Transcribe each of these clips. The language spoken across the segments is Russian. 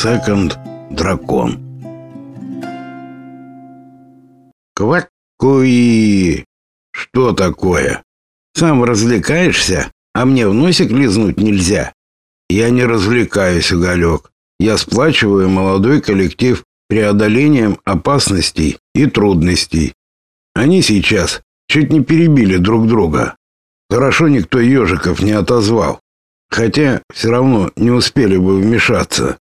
Секонд Дракон. Квакуи! Что такое? Сам развлекаешься, а мне в носик лизнуть нельзя? Я не развлекаюсь, Уголек. Я сплачиваю молодой коллектив преодолением опасностей и трудностей. Они сейчас чуть не перебили друг друга. Хорошо никто ежиков не отозвал. Хотя все равно не успели бы вмешаться.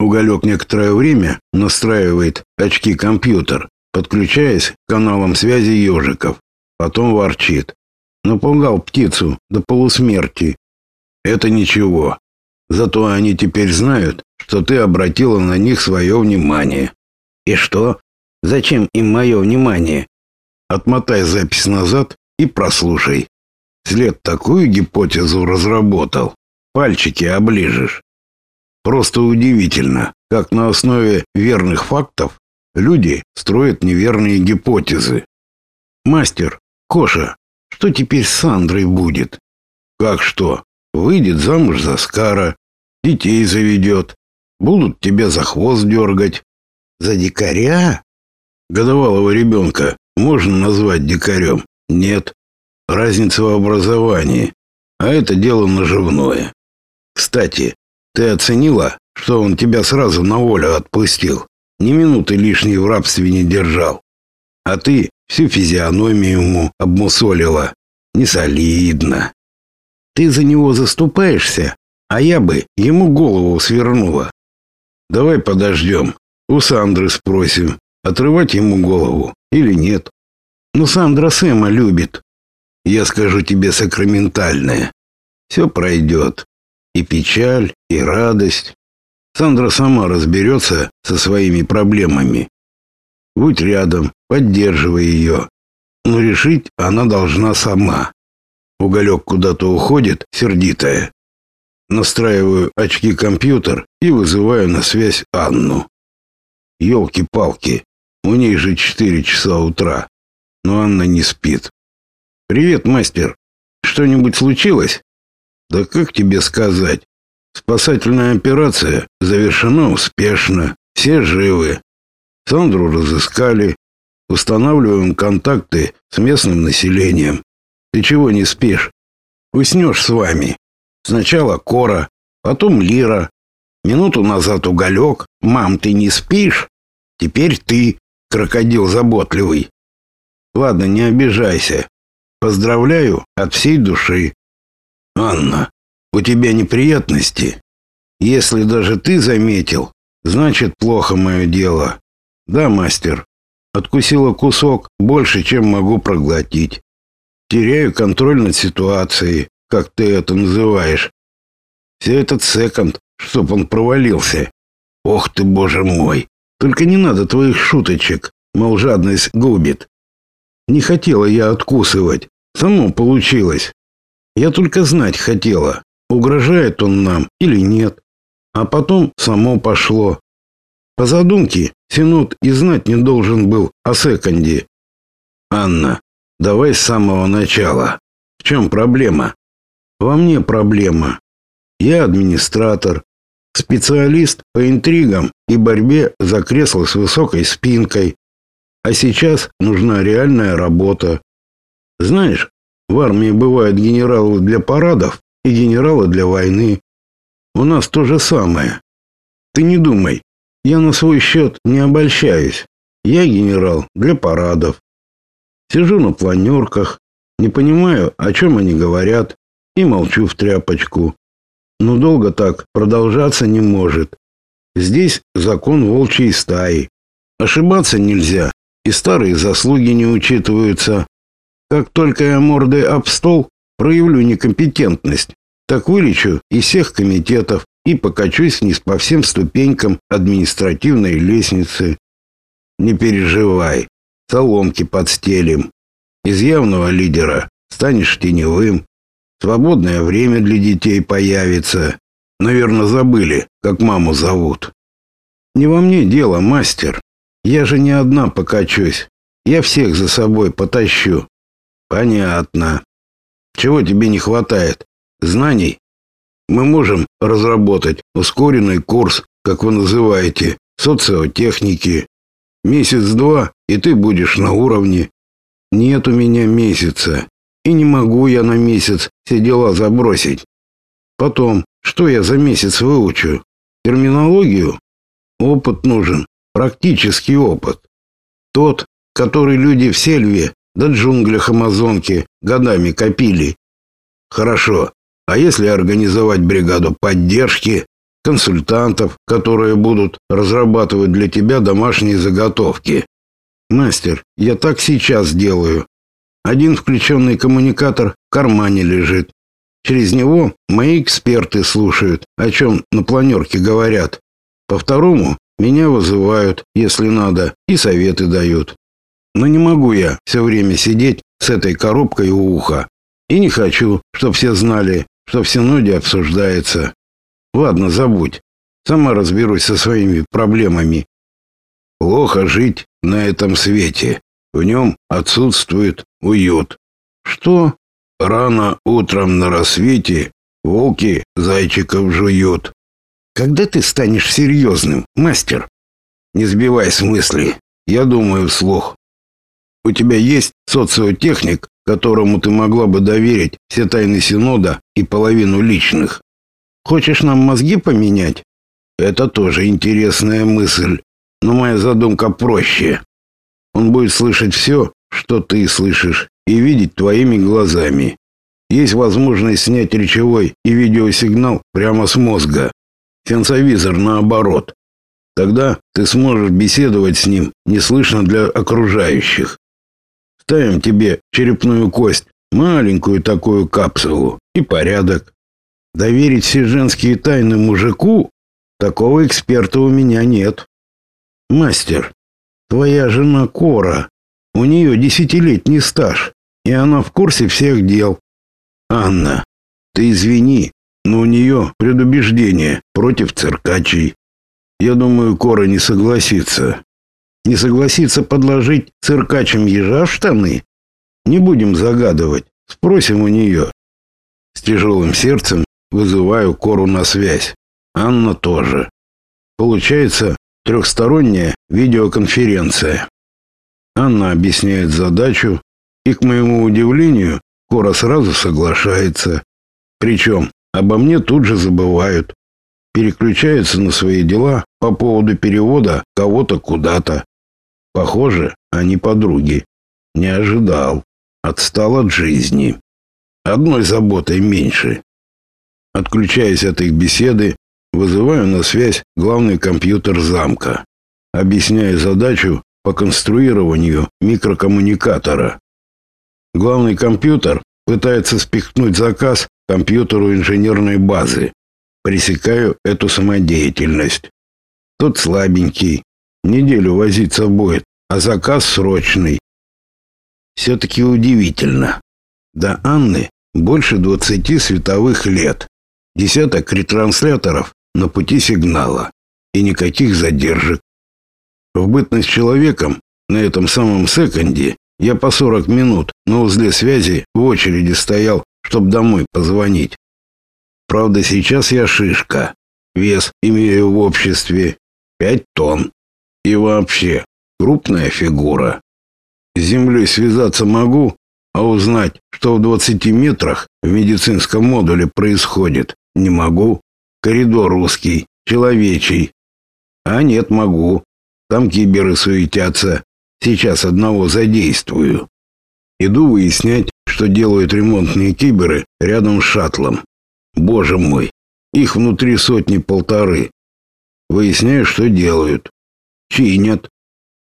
Уголек некоторое время настраивает очки-компьютер, подключаясь к каналам связи ежиков. Потом ворчит. Напугал птицу до полусмерти. Это ничего. Зато они теперь знают, что ты обратила на них свое внимание. И что? Зачем им мое внимание? Отмотай запись назад и прослушай. След такую гипотезу разработал. Пальчики оближешь. Просто удивительно, как на основе верных фактов люди строят неверные гипотезы. Мастер, Коша, что теперь с Сандрой будет? Как что? Выйдет замуж за Скара, детей заведет. Будут тебя за хвост дергать. За дикаря? Годовалого ребенка можно назвать дикарем? Нет. Разница в образовании. А это дело наживное. Кстати, ты оценила, что он тебя сразу на волю отпустил? Ни минуты лишней в рабстве не держал. А ты всю физиономию ему обмусолила. Не солидно. Ты за него заступаешься, а я бы ему голову свернула. Давай подождем. У Сандры спросим, отрывать ему голову или нет. Но Сандра Сэма любит. Я скажу тебе сакраментальное. Все пройдет. И печаль, и радость. Сандра сама разберется со своими проблемами. Будь рядом, поддерживай ее. Но решить она должна сама. Уголек куда-то уходит, сердитая. Настраиваю очки-компьютер и вызываю на связь Анну. Ёлки-палки, у ней же четыре часа утра, но Анна не спит. «Привет, мастер. Что-нибудь случилось?» «Да как тебе сказать? Спасательная операция завершена успешно. Все живы. Сандру разыскали. Устанавливаем контакты с местным населением. Ты чего не спишь? Уснешь с вами. Сначала Кора, потом Лира. Минуту назад Уголек. Мам, ты не спишь? Теперь ты, крокодил заботливый. Ладно, не обижайся. Поздравляю от всей души. Анна, у тебя неприятности? Если даже ты заметил, значит плохо мое дело. Да, мастер. Откусила кусок больше, чем могу проглотить. Теряю контроль над ситуацией, как ты это называешь. Все этот секонд, чтоб он провалился. Ох ты, боже мой. Только не надо твоих шуточек, мол, жадность губит. Не хотела я откусывать. Само получилось. Я только знать хотела, угрожает он нам или нет. А потом само пошло. По задумке, Синод и знать не должен был о секонде. Анна, давай с самого начала. В чем проблема? Во мне проблема. Я администратор, специалист по интригам и борьбе за кресло с высокой спинкой. А сейчас нужна реальная работа. Знаешь, в армии бывают генералы для парадов и генералы для войны. У нас то же самое. Ты не думай, я на свой счет не обольщаюсь. Я генерал для парадов. Сижу на планерках, не понимаю, о чем они говорят, и молчу в тряпочку. Но долго так продолжаться не может. Здесь закон волчьей стаи. Ошибаться нельзя, и старые заслуги не учитываются. Как только я мордой об стол проявлю некомпетентность, так вылечу из всех комитетов и покачусь вниз по всем ступенькам административной лестницы. Не переживай, соломки подстелим. Из явного лидера станешь теневым. Свободное время для детей появится. Наверное, забыли, как маму зовут. Не во мне дело, мастер. Я же не одна покачусь. Я всех за собой потащу. Понятно. Чего тебе не хватает? Знаний? Мы можем разработать ускоренный курс как вы называете, социотехники. Месяц-два, и ты будешь на уровне. Нет у меня месяца, и не могу я на месяц все дела забросить. Потом, что я за месяц выучу? Терминологию? Опыт нужен, практический опыт. Тот, который люди в сельве да джунглях Амазонки годами копили. Хорошо, а если организовать бригаду поддержки, консультантов, которые будут разрабатывать для тебя домашние заготовки? Мастер, я так сейчас делаю. Один включенный коммуникатор в кармане лежит. Через него мои эксперты слушают, о чем на планерке говорят. По второму меня вызывают, если надо, и советы дают. Но не могу я все время сидеть с этой коробкой у уха. И не хочу, чтобы все знали, что в Синоде обсуждается. Ладно, забудь. Сама разберусь со своими проблемами. Плохо жить на этом свете. В нем отсутствует уют. Что? Рано утром на рассвете волки зайчиков жуют. Когда ты станешь серьезным, мастер? Не сбивай с мысли. Я думаю вслух. У тебя есть социотехник, которому ты могла бы доверить все тайны Синода и половину личных? Хочешь нам мозги поменять? Это тоже интересная мысль, но моя задумка проще. Он будет слышать все, что ты слышишь, и видеть твоими глазами. Есть возможность снять речевой и видеосигнал прямо с мозга. Сенсовизор наоборот. Тогда ты сможешь беседовать с ним неслышно для окружающих. Ставим тебе черепную кость, маленькую такую капсулу и порядок. Доверить все женские тайны мужику? Такого эксперта у меня нет. Мастер, твоя жена Кора, у нее десятилетний стаж, и она в курсе всех дел. Анна, ты извини, но у нее предубеждение против циркачей. Я думаю, Кора не согласится. Не согласится подложить циркачам ежа в штаны? Не будем загадывать, спросим у нее. С тяжелым сердцем вызываю Кору на связь. Анна тоже. Получается трехсторонняя видеоконференция. Анна объясняет задачу, и, к моему удивлению, Кора сразу соглашается. Причем Обо мне тут же забывают. Переключаются на свои дела по поводу перевода кого-то куда-то. Похоже, они подруги. Не ожидал. Отстал от жизни. Одной заботой меньше. Отключаясь от их беседы, вызываю на связь главный компьютер замка. Объясняю задачу по конструированию микрокоммуникатора. Главный компьютер пытается спихнуть заказ компьютеру инженерной базы. Пресекаю эту самодеятельность. Тот слабенький, неделю возиться будет, а заказ срочный. Все-таки удивительно. До Анны больше 20 световых лет. Десяток ретрансляторов на пути сигнала. И никаких задержек. В бытность человеком на этом самом секонде я по 40 минут на узле связи в очереди стоял чтобы домой позвонить. Правда, сейчас я шишка. Вес имею в обществе пять тонн. И вообще, крупная фигура. С землей связаться могу, а узнать, что в 20 метрах в медицинском модуле происходит, не могу. Коридор узкий, человечий. А нет, могу. Там киберы суетятся. Сейчас одного задействую. Иду выяснять, что делают ремонтные киберы рядом с шаттлом. Боже мой, их внутри сотни-полторы. Выясняю, что делают. Чинят.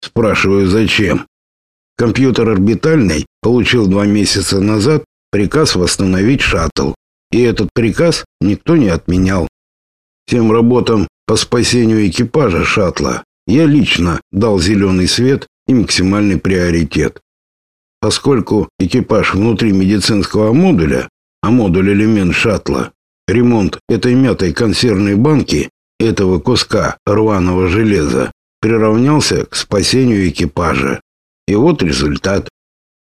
Спрашиваю, зачем. Компьютер орбитальный получил два месяца назад приказ восстановить шаттл. И этот приказ никто не отменял. Всем работам по спасению экипажа шаттла я лично дал зеленый свет и максимальный приоритет. Поскольку экипаж внутри медицинского модуля, а модуль элемент шаттла, ремонт этой мятой консервной банки, этого куска рваного железа, приравнялся к спасению экипажа. И вот результат.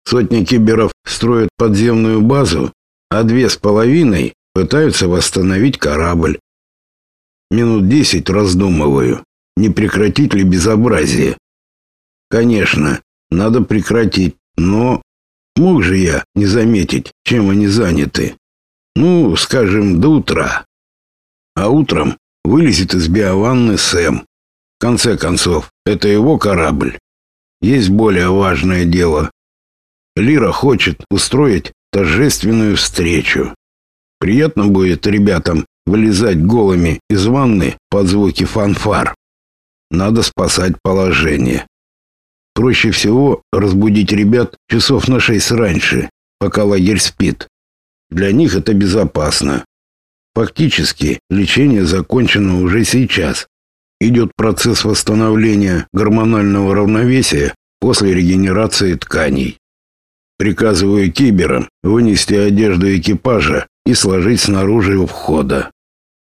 Сотни киберов строят подземную базу, а две с половиной пытаются восстановить корабль. Минут десять раздумываю, не прекратить ли безобразие. Конечно, надо прекратить, но мог же я не заметить, чем они заняты. Ну, скажем, до утра. А утром вылезет из биованны Сэм. В конце концов, это его корабль. Есть более важное дело. Лира хочет устроить торжественную встречу. Приятно будет ребятам вылезать голыми из ванны под звуки фанфар. Надо спасать положение. Проще всего разбудить ребят часов на шесть раньше, пока лагерь спит. Для них это безопасно. Фактически лечение закончено уже сейчас. Идет процесс восстановления гормонального равновесия после регенерации тканей. Приказываю киберам вынести одежду экипажа и сложить снаружи у входа.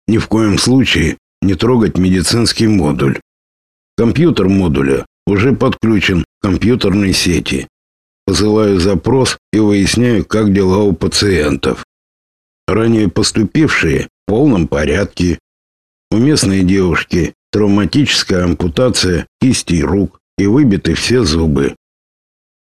Ни в коем случае не трогать медицинский модуль. Компьютер модуля уже подключен к компьютерной сети. Посылаю запрос и выясняю, как дела у пациентов. Ранее поступившие в полном порядке. У местной девушки травматическая ампутация кисти рук и выбиты все зубы.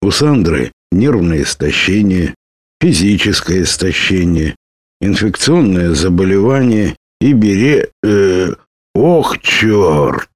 У Сандры нервное истощение, физическое истощение, инфекционное заболевание и бере... Э, ох, черт!